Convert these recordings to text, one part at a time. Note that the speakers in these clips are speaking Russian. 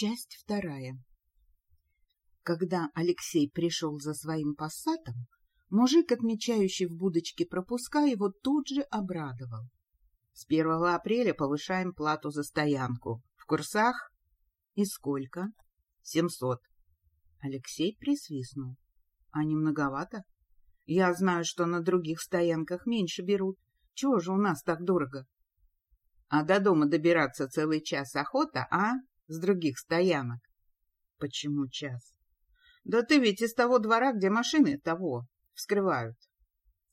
Часть вторая. Когда Алексей пришел за своим пассатом, мужик, отмечающий в будочке пропуска, его тут же обрадовал. С 1 апреля повышаем плату за стоянку. В курсах? И сколько? Семьсот. Алексей присвистнул. А не многовато? Я знаю, что на других стоянках меньше берут. Чего же у нас так дорого? А до дома добираться целый час охота, а? С других стоянок. Почему час? Да ты ведь из того двора, где машины того вскрывают.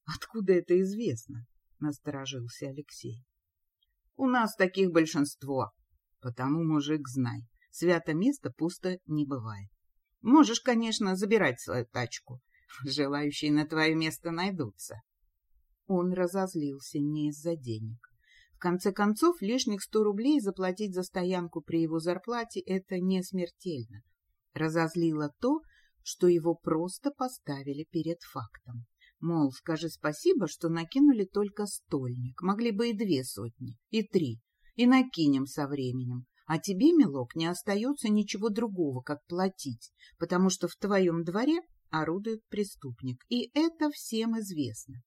Откуда это известно? Насторожился Алексей. У нас таких большинство. Потому, мужик, знай, свято место пусто не бывает. Можешь, конечно, забирать свою тачку. Желающие на твое место найдутся. Он разозлился не из-за денег. В конце концов, лишних сто рублей заплатить за стоянку при его зарплате — это не смертельно. Разозлило то, что его просто поставили перед фактом. Мол, скажи спасибо, что накинули только стольник, могли бы и две сотни, и три, и накинем со временем. А тебе, милок, не остается ничего другого, как платить, потому что в твоем дворе орудует преступник, и это всем известно.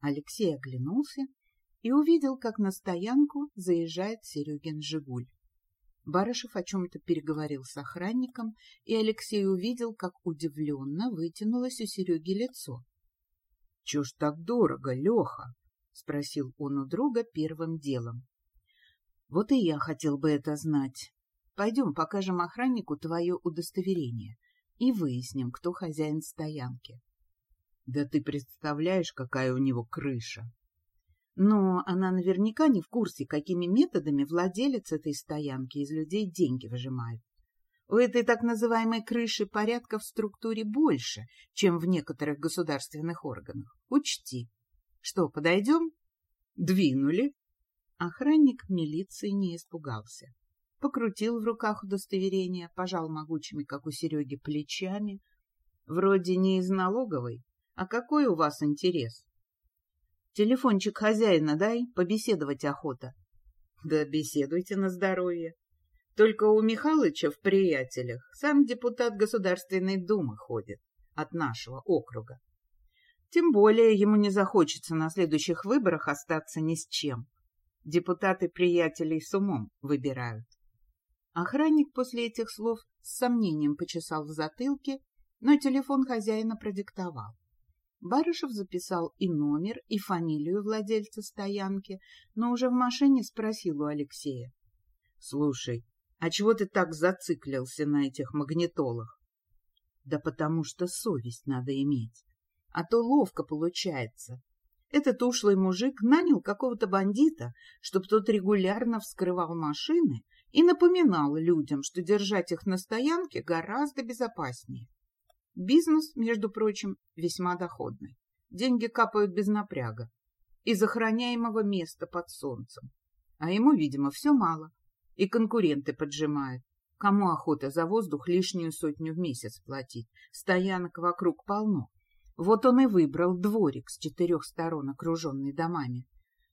Алексей оглянулся и увидел, как на стоянку заезжает Серегин «Жигуль». Барышев о чем-то переговорил с охранником, и Алексей увидел, как удивленно вытянулось у Сереги лицо. — Чего ж так дорого, Леха? — спросил он у друга первым делом. — Вот и я хотел бы это знать. Пойдем покажем охраннику твое удостоверение и выясним, кто хозяин стоянки. — Да ты представляешь, какая у него крыша! Но она наверняка не в курсе, какими методами владелец этой стоянки из людей деньги выжимает. У этой так называемой крыши порядка в структуре больше, чем в некоторых государственных органах. Учти. Что, подойдем? Двинули. Охранник милиции не испугался. Покрутил в руках удостоверение, пожал могучими, как у Сереги, плечами. Вроде не из налоговой. А какой у вас интерес? Телефончик хозяина дай, побеседовать охота. Да беседуйте на здоровье. Только у Михалыча в приятелях сам депутат Государственной Думы ходит от нашего округа. Тем более ему не захочется на следующих выборах остаться ни с чем. Депутаты приятелей с умом выбирают. Охранник после этих слов с сомнением почесал в затылке, но телефон хозяина продиктовал. Барышев записал и номер, и фамилию владельца стоянки, но уже в машине спросил у Алексея. — Слушай, а чего ты так зациклился на этих магнитолах? — Да потому что совесть надо иметь. А то ловко получается. Этот ушлый мужик нанял какого-то бандита, чтобы тот регулярно вскрывал машины и напоминал людям, что держать их на стоянке гораздо безопаснее. Бизнес, между прочим, весьма доходный. Деньги капают без напряга. Из охраняемого места под солнцем. А ему, видимо, все мало. И конкуренты поджимают. Кому охота за воздух лишнюю сотню в месяц платить? Стоянок вокруг полно. Вот он и выбрал дворик с четырех сторон, окруженный домами.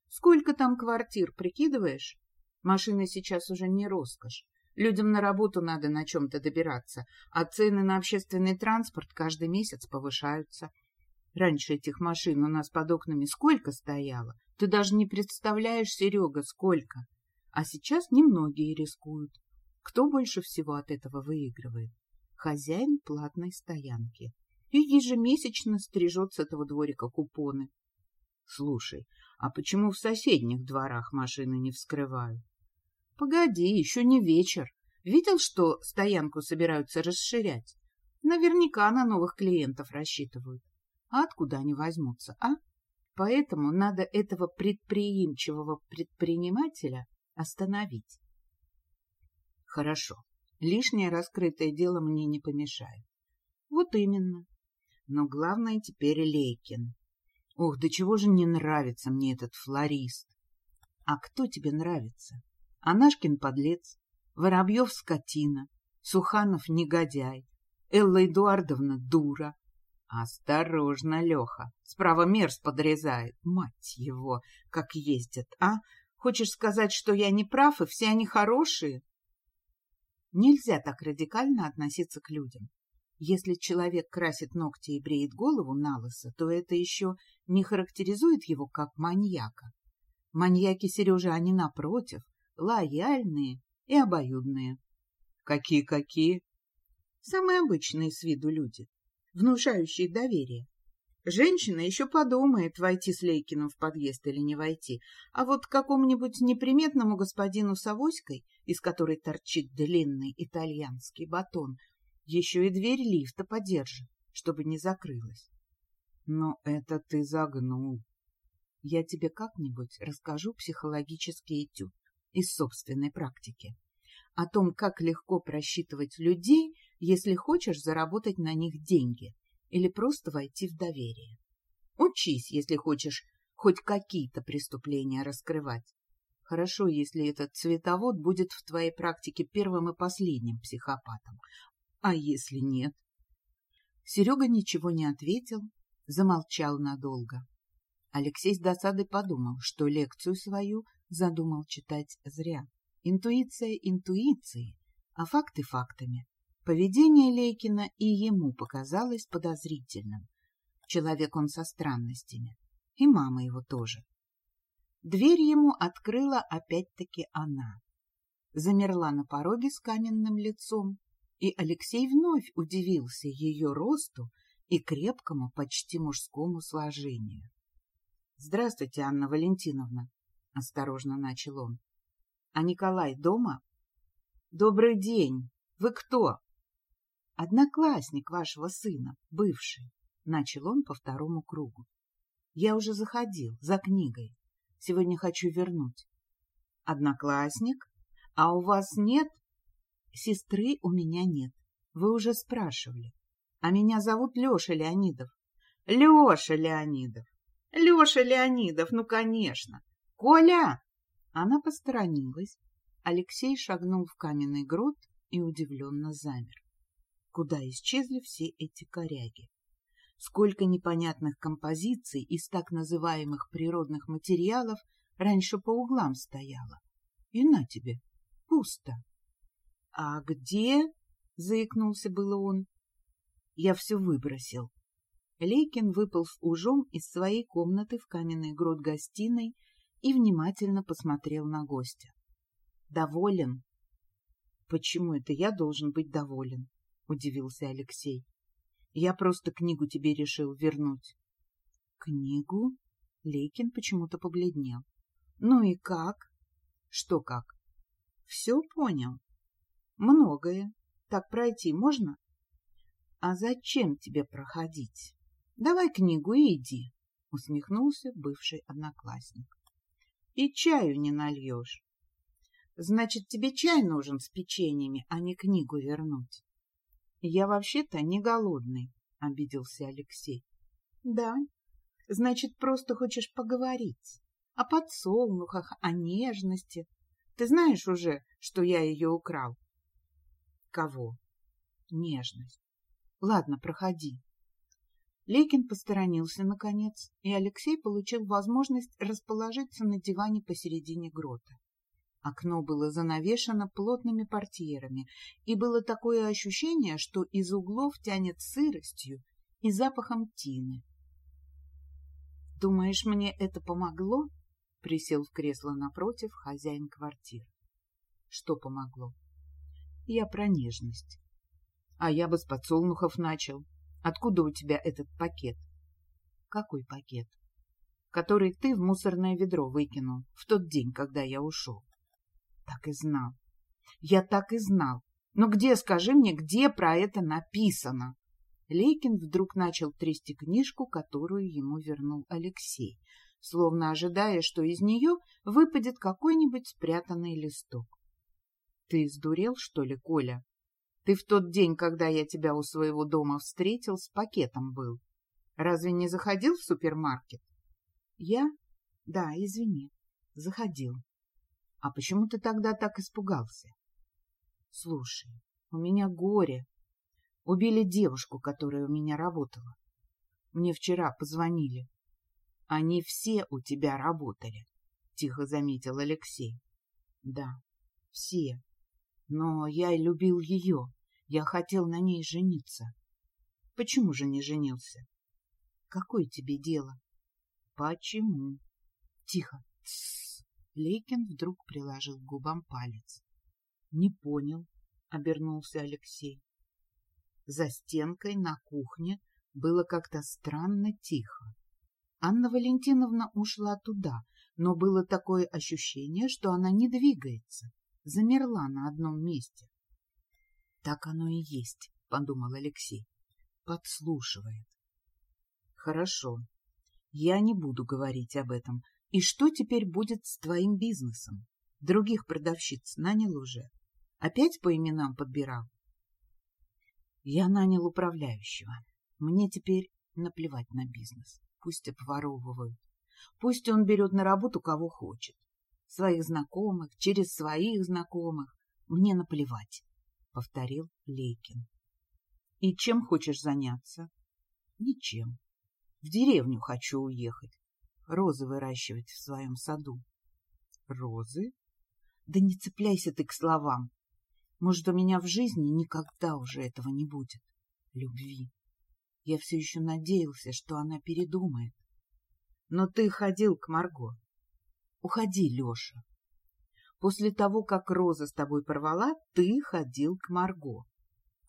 Сколько там квартир, прикидываешь? Машины сейчас уже не роскошь. Людям на работу надо на чем-то добираться, а цены на общественный транспорт каждый месяц повышаются. Раньше этих машин у нас под окнами сколько стояло? Ты даже не представляешь, Серега, сколько. А сейчас немногие рискуют. Кто больше всего от этого выигрывает? Хозяин платной стоянки. И ежемесячно стрижет с этого дворика купоны. Слушай, а почему в соседних дворах машины не вскрывают? Погоди, еще не вечер. Видел, что стоянку собираются расширять? Наверняка на новых клиентов рассчитывают. А откуда они возьмутся, а? Поэтому надо этого предприимчивого предпринимателя остановить. Хорошо. Лишнее раскрытое дело мне не помешает. Вот именно. Но главное теперь Лейкин. Ох, до чего же не нравится мне этот флорист. А кто тебе нравится? Анашкин подлец, Воробьев скотина, Суханов негодяй, Элла Эдуардовна дура. Осторожно, Леха, справа мерз подрезает. Мать его, как ездят, а? Хочешь сказать, что я не прав, и все они хорошие? Нельзя так радикально относиться к людям. Если человек красит ногти и бреет голову на лысо, то это еще не характеризует его как маньяка. Маньяки, Сережа, они напротив, лояльные и обоюдные. Какие-какие? Самые обычные с виду люди, внушающие доверие. Женщина еще подумает, войти с Лейкиным в подъезд или не войти, а вот какому-нибудь неприметному господину с авоськой, из которой торчит длинный итальянский батон, еще и дверь лифта подержит, чтобы не закрылась. Но это ты загнул. Я тебе как-нибудь расскажу психологический этюд из собственной практики. О том, как легко просчитывать людей, если хочешь заработать на них деньги или просто войти в доверие. Учись, если хочешь хоть какие-то преступления раскрывать. Хорошо, если этот цветовод будет в твоей практике первым и последним психопатом. А если нет? Серега ничего не ответил, замолчал надолго. Алексей с досадой подумал, что лекцию свою задумал читать зря. Интуиция интуицией, а факты фактами. Поведение Лейкина и ему показалось подозрительным. Человек он со странностями. И мама его тоже. Дверь ему открыла опять-таки она. Замерла на пороге с каменным лицом, и Алексей вновь удивился ее росту и крепкому, почти мужскому сложению. — Здравствуйте, Анна Валентиновна, — осторожно начал он. — А Николай дома? — Добрый день. Вы кто? — Одноклассник вашего сына, бывший, — начал он по второму кругу. — Я уже заходил, за книгой. Сегодня хочу вернуть. — Одноклассник? А у вас нет? — Сестры у меня нет. Вы уже спрашивали. А меня зовут Леша Леонидов. — Леша Леонидов! Леша Леонидов, ну, конечно! Коля! Она посторонилась. Алексей шагнул в каменный грот и удивленно замер. Куда исчезли все эти коряги? Сколько непонятных композиций из так называемых природных материалов раньше по углам стояло. И на тебе, пусто. — А где? — заикнулся было он. Я все выбросил. Лейкин выполз ужом из своей комнаты в каменный грот гостиной и внимательно посмотрел на гостя. «Доволен?» «Почему это я должен быть доволен?» — удивился Алексей. «Я просто книгу тебе решил вернуть». «Книгу?» — Лейкин почему-то побледнел. «Ну и как?» «Что как?» «Все понял. Многое. Так пройти можно?» «А зачем тебе проходить? Давай книгу и иди», — усмехнулся бывший одноклассник. «И чаю не нальешь. Значит, тебе чай нужен с печеньями, а не книгу вернуть». «Я вообще-то не голодный», — обиделся Алексей. «Да, значит, просто хочешь поговорить о подсолнухах, о нежности. Ты знаешь уже, что я ее украл?» «Кого?» «Нежность. Ладно, проходи. Лейкин посторонился, наконец, и Алексей получил возможность расположиться на диване посередине грота. Окно было занавешено плотными портьерами, и было такое ощущение, что из углов тянет сыростью и запахом тины. «Думаешь, мне это помогло?» — присел в кресло напротив хозяин квартиры. «Что помогло?» «Я про нежность. А я бы с подсолнухов начал. Откуда у тебя этот пакет? Какой пакет? Который ты в мусорное ведро выкинул в тот день, когда я ушел. Так и знал. Я так и знал. Но где, скажи мне, где про это написано? Лейкин вдруг начал трясти книжку, которую ему вернул Алексей, словно ожидая, что из нее выпадет какой-нибудь спрятанный листок. — Ты сдурел, что ли, Коля? Ты в тот день, когда я тебя у своего дома встретил, с пакетом был. Разве не заходил в супермаркет? Я? Да, извини. Заходил. А почему ты тогда так испугался? Слушай, у меня горе. Убили девушку, которая у меня работала. Мне вчера позвонили. Они все у тебя работали, — тихо заметил Алексей. Да, все. Но я любил ее. Я хотел на ней жениться. Почему же не женился? Какое тебе дело? Почему? Тихо. Тссс. Лейкин вдруг приложил к губам палец. Не понял, обернулся Алексей. За стенкой на кухне было как-то странно тихо. Анна Валентиновна ушла туда, но было такое ощущение, что она не двигается, замерла на одном месте. — Так оно и есть, — подумал Алексей. — Подслушивает. — Хорошо. Я не буду говорить об этом. И что теперь будет с твоим бизнесом? Других продавщиц нанял уже? Опять по именам подбирал? Я нанял управляющего. Мне теперь наплевать на бизнес. Пусть обворовывают. Пусть он берет на работу кого хочет. Своих знакомых, через своих знакомых. Мне наплевать, — повторил Лейкин. — И чем хочешь заняться? — Ничем. В деревню хочу уехать. Розы выращивать в своем саду. — Розы? Да не цепляйся ты к словам. Может, у меня в жизни никогда уже этого не будет. Любви. Я все еще надеялся, что она передумает. Но ты ходил к Марго. Уходи, Леша. После того, как Роза с тобой порвала, ты ходил к Марго.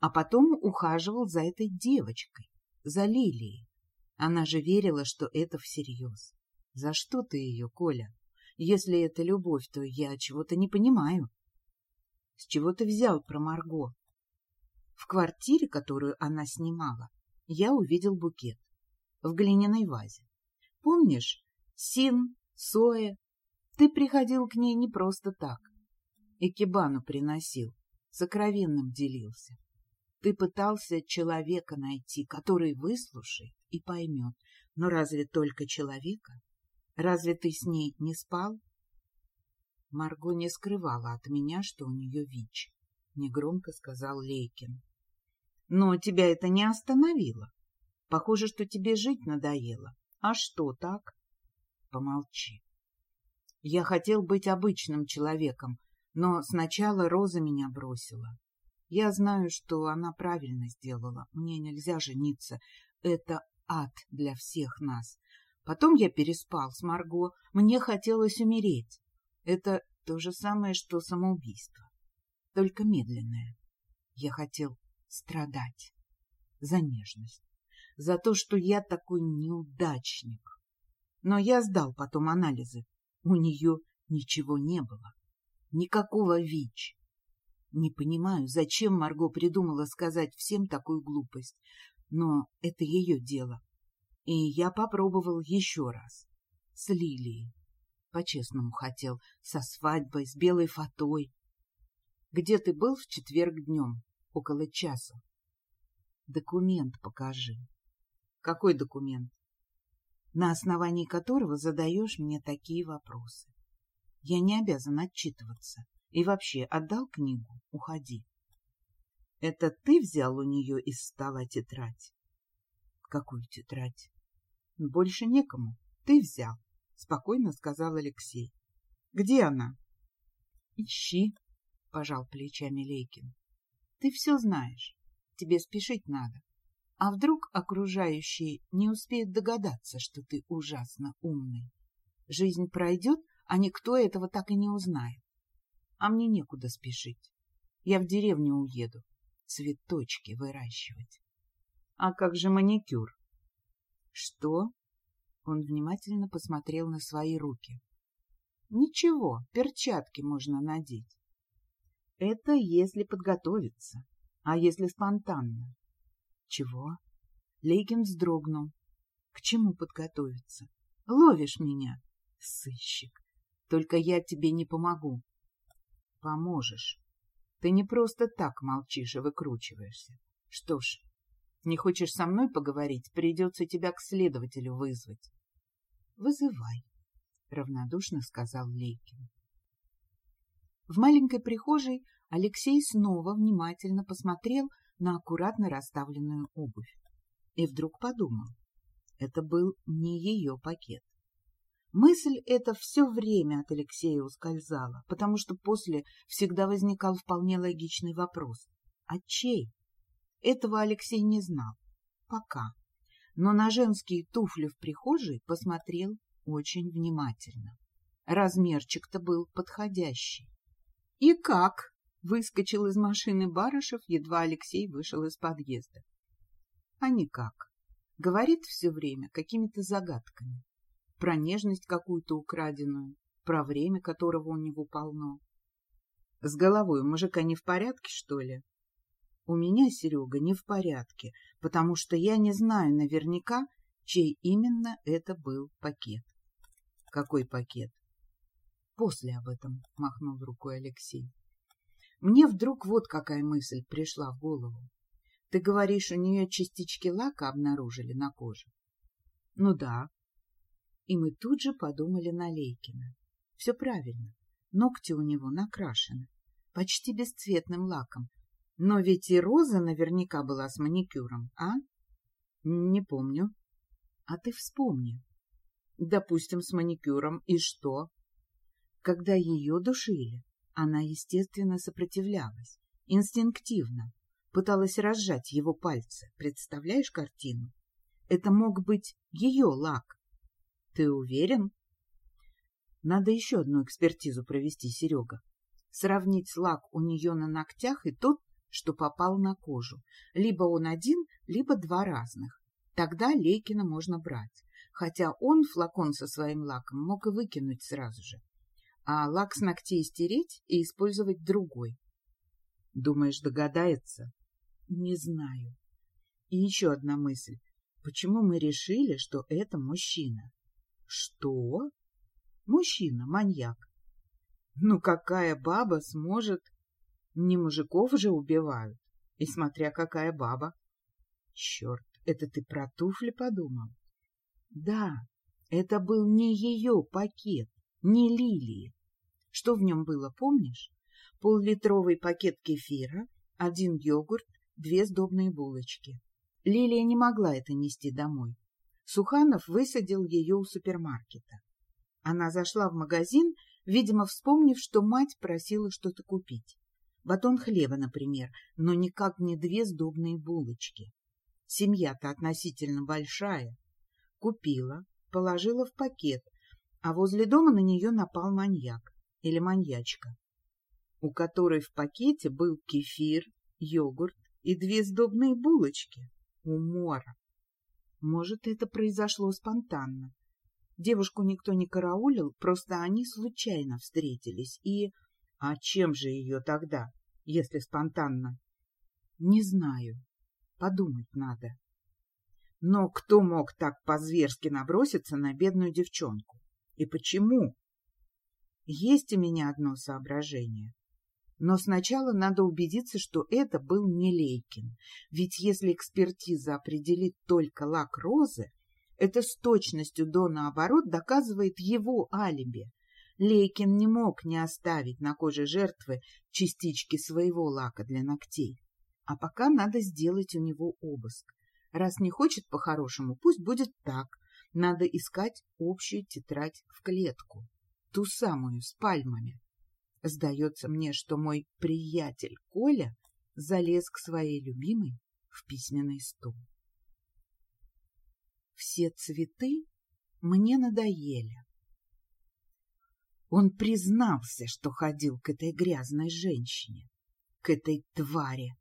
А потом ухаживал за этой девочкой, за Лилией. Она же верила, что это всерьез. За что ты ее, Коля? Если это любовь, то я чего-то не понимаю. С чего ты взял про Марго? В квартире, которую она снимала, я увидел букет в глиняной вазе. Помнишь, Син, Соя? Ты приходил к ней не просто так. И кибану приносил, сокровенным делился. Ты пытался человека найти, который выслушает и поймет. Но разве только человека? Разве ты с ней не спал? Марго не скрывала от меня, что у нее ВИЧ, — негромко сказал Лейкин. — Но тебя это не остановило. Похоже, что тебе жить надоело. А что так? Помолчи. Я хотел быть обычным человеком, но сначала Роза меня бросила. Я знаю, что она правильно сделала. Мне нельзя жениться. Это ад для всех нас. Потом я переспал с Марго. Мне хотелось умереть. Это то же самое, что самоубийство, только медленное. Я хотел страдать за нежность, за то, что я такой неудачник. Но я сдал потом анализы. У нее ничего не было. Никакого ВИЧ. Не понимаю, зачем Марго придумала сказать всем такую глупость, но это ее дело. И я попробовал еще раз. С Лилией. По-честному хотел. Со свадьбой, с белой фатой. Где ты был в четверг днем? Около часа. Документ покажи. Какой документ? На основании которого задаешь мне такие вопросы. Я не обязан отчитываться. И вообще, отдал книгу, уходи. Это ты взял у нее из стола тетрадь? Какую тетрадь? Больше некому. Ты взял. — спокойно сказал Алексей. — Где она? — Ищи, — пожал плечами Лейкин. — Ты все знаешь. Тебе спешить надо. А вдруг окружающие не успеют догадаться, что ты ужасно умный? Жизнь пройдет, а никто этого так и не узнает. А мне некуда спешить. Я в деревню уеду, цветочки выращивать. А как же маникюр? Что? Он внимательно посмотрел на свои руки. Ничего, перчатки можно надеть. Это если подготовиться, а если спонтанно. Чего? Лейкин вздрогнул. К чему подготовиться? Ловишь меня, сыщик. Только я тебе не помогу. Поможешь. Ты не просто так молчишь и выкручиваешься. Что ж, не хочешь со мной поговорить, придется тебя к следователю вызвать. — Вызывай, — равнодушно сказал Лейкин. В маленькой прихожей Алексей снова внимательно посмотрел на аккуратно расставленную обувь. И вдруг подумал, это был не ее пакет. Мысль эта все время от Алексея ускользала, потому что после всегда возникал вполне логичный вопрос. А чей? Этого Алексей не знал. Пока. Но на женские туфли в прихожей посмотрел очень внимательно. Размерчик-то был подходящий. — И как? — выскочил из машины Барышев, едва Алексей вышел из подъезда. — А никак. Говорит все время какими-то загадками про нежность какую-то украденную, про время, которого у него полно. С головой у мужика не в порядке, что ли? У меня, Серега, не в порядке, потому что я не знаю наверняка, чей именно это был пакет. Какой пакет? После об этом махнул рукой Алексей. Мне вдруг вот какая мысль пришла в голову. Ты говоришь, у нее частички лака обнаружили на коже? Ну да, и мы тут же подумали на Лейкина. Все правильно. Ногти у него накрашены. Почти бесцветным лаком. Но ведь и Роза наверняка была с маникюром, а? Не помню. А ты вспомни. Допустим, с маникюром. И что? Когда ее душили, она, естественно, сопротивлялась. Инстинктивно. Пыталась разжать его пальцы. Представляешь картину? Это мог быть ее лак, ты уверен? Надо еще одну экспертизу провести, Серега. Сравнить лак у нее на ногтях и тот, что попал на кожу. Либо он один, либо два разных. Тогда Лейкина можно брать. Хотя он флакон со своим лаком мог и выкинуть сразу же. А лак с ногтей стереть и использовать другой. Думаешь, догадается? Не знаю. И еще одна мысль. Почему мы решили, что это мужчина? Что? Мужчина, маньяк. Ну какая баба сможет? Не мужиков же убивают. И смотря какая баба. Черт, это ты про туфли подумал? Да, это был не ее пакет, не Лилии. Что в нем было, помнишь? Поллитровый пакет кефира, один йогурт, две сдобные булочки. Лилия не могла это нести домой. Суханов высадил ее у супермаркета. Она зашла в магазин, видимо, вспомнив, что мать просила что-то купить. Батон хлеба, например, но никак не две сдобные булочки. Семья-то относительно большая. Купила, положила в пакет, а возле дома на нее напал маньяк или маньячка, у которой в пакете был кефир, йогурт и две сдобные булочки. Умора! Может, это произошло спонтанно. Девушку никто не караулил, просто они случайно встретились. И... А чем же ее тогда, если спонтанно? Не знаю. Подумать надо. Но кто мог так по-зверски наброситься на бедную девчонку? И почему? Есть у меня одно соображение. Но сначала надо убедиться, что это был не Лейкин. Ведь если экспертиза определит только лак розы, это с точностью до наоборот доказывает его алиби. Лейкин не мог не оставить на коже жертвы частички своего лака для ногтей. А пока надо сделать у него обыск. Раз не хочет по-хорошему, пусть будет так. Надо искать общую тетрадь в клетку. Ту самую, с пальмами. Сдается мне, что мой приятель Коля залез к своей любимой в письменный стол. Все цветы мне надоели. Он признался, что ходил к этой грязной женщине, к этой твари.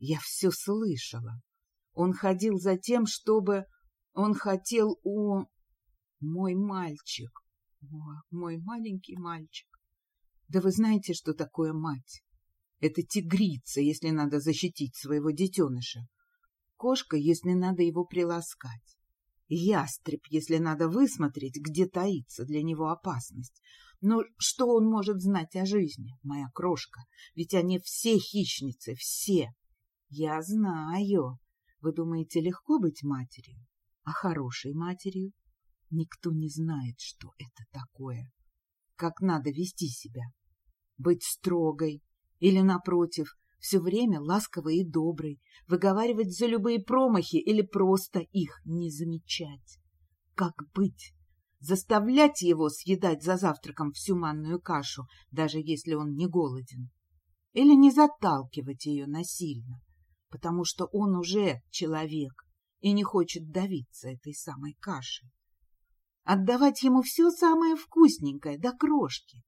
Я все слышала. Он ходил за тем, чтобы... Он хотел у... Мой мальчик, о, мой маленький мальчик. Да вы знаете, что такое мать? Это тигрица, если надо защитить своего детеныша. Кошка, если надо его приласкать. Ястреб, если надо высмотреть, где таится для него опасность. Но что он может знать о жизни, моя крошка? Ведь они все хищницы, все. Я знаю. Вы думаете, легко быть матерью? А хорошей матерью? Никто не знает, что это такое. Как надо вести себя быть строгой или, напротив, все время ласковой и доброй, выговаривать за любые промахи или просто их не замечать. Как быть? заставлять его съедать за завтраком всю манную кашу, даже если он не голоден, или не заталкивать ее насильно, потому что он уже человек и не хочет давиться этой самой кашей. Отдавать ему все самое вкусненькое до крошки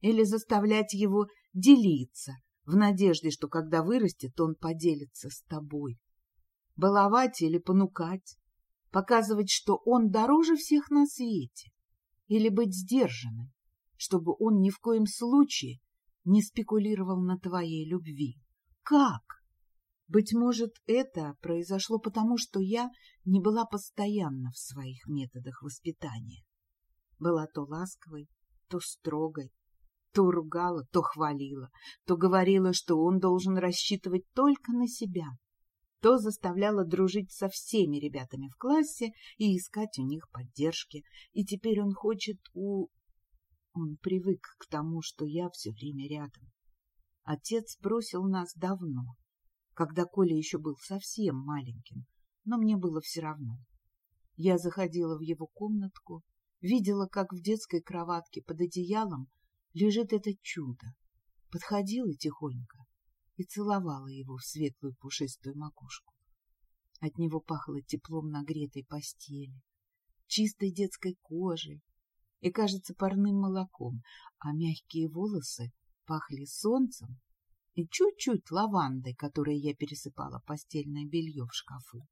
или заставлять его делиться в надежде, что когда вырастет, он поделится с тобой. Баловать или понукать, показывать, что он дороже всех на свете, или быть сдержанным, чтобы он ни в коем случае не спекулировал на твоей любви. Как? Быть может, это произошло потому, что я не была постоянна в своих методах воспитания. Была то ласковой, то строгой, то ругала, то хвалила, то говорила, что он должен рассчитывать только на себя, то заставляла дружить со всеми ребятами в классе и искать у них поддержки. И теперь он хочет у... Он привык к тому, что я все время рядом. Отец бросил нас давно, когда Коля еще был совсем маленьким, но мне было все равно. Я заходила в его комнатку, видела, как в детской кроватке под одеялом лежит это чудо, подходила тихонько и целовала его в светлую пушистую макушку. От него пахло теплом нагретой постели, чистой детской кожей и, кажется, парным молоком, а мягкие волосы пахли солнцем и чуть-чуть лавандой, которой я пересыпала постельное белье в шкафу.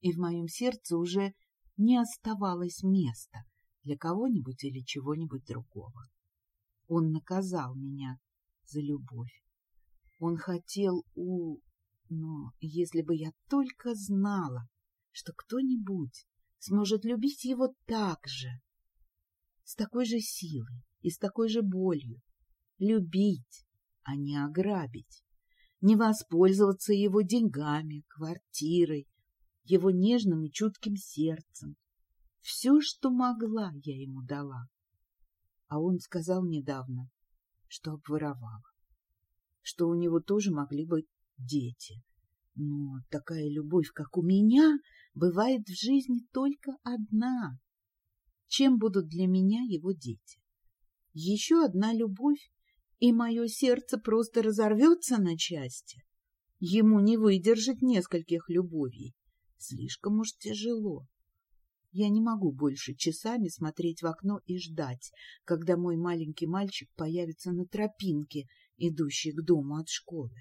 И в моем сердце уже не оставалось места для кого-нибудь или чего-нибудь другого. Он наказал меня за любовь. Он хотел у... Но если бы я только знала, что кто-нибудь сможет любить его так же, с такой же силой и с такой же болью, любить, а не ограбить, не воспользоваться его деньгами, квартирой, его нежным и чутким сердцем. Все, что могла, я ему дала. А он сказал недавно, что обворовала что у него тоже могли быть дети. Но такая любовь, как у меня, бывает в жизни только одна. Чем будут для меня его дети? Еще одна любовь, и мое сердце просто разорвется на части. Ему не выдержать нескольких любовей. Слишком уж тяжело. Я не могу больше часами смотреть в окно и ждать, когда мой маленький мальчик появится на тропинке идущий к дому от школы.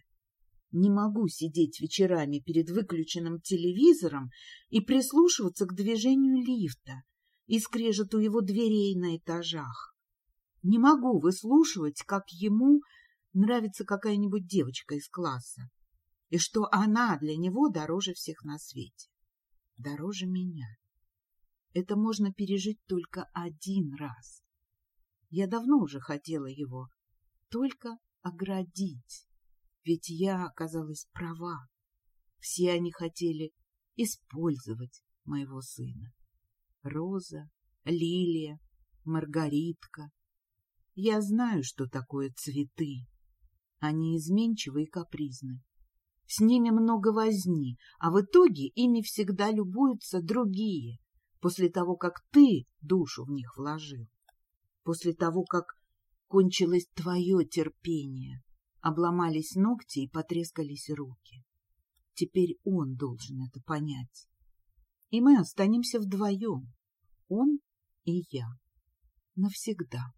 Не могу сидеть вечерами перед выключенным телевизором и прислушиваться к движению лифта и скрежету его дверей на этажах. Не могу выслушивать, как ему нравится какая-нибудь девочка из класса, и что она для него дороже всех на свете, дороже меня. Это можно пережить только один раз. Я давно уже хотела его, только оградить. Ведь я оказалась права. Все они хотели использовать моего сына. Роза, Лилия, Маргаритка. Я знаю, что такое цветы. Они изменчивы и капризны. С ними много возни, а в итоге ими всегда любуются другие, после того, как ты душу в них вложил, после того, как кончилось твое терпение. Обломались ногти и потрескались руки. Теперь он должен это понять. И мы останемся вдвоем, он и я, навсегда.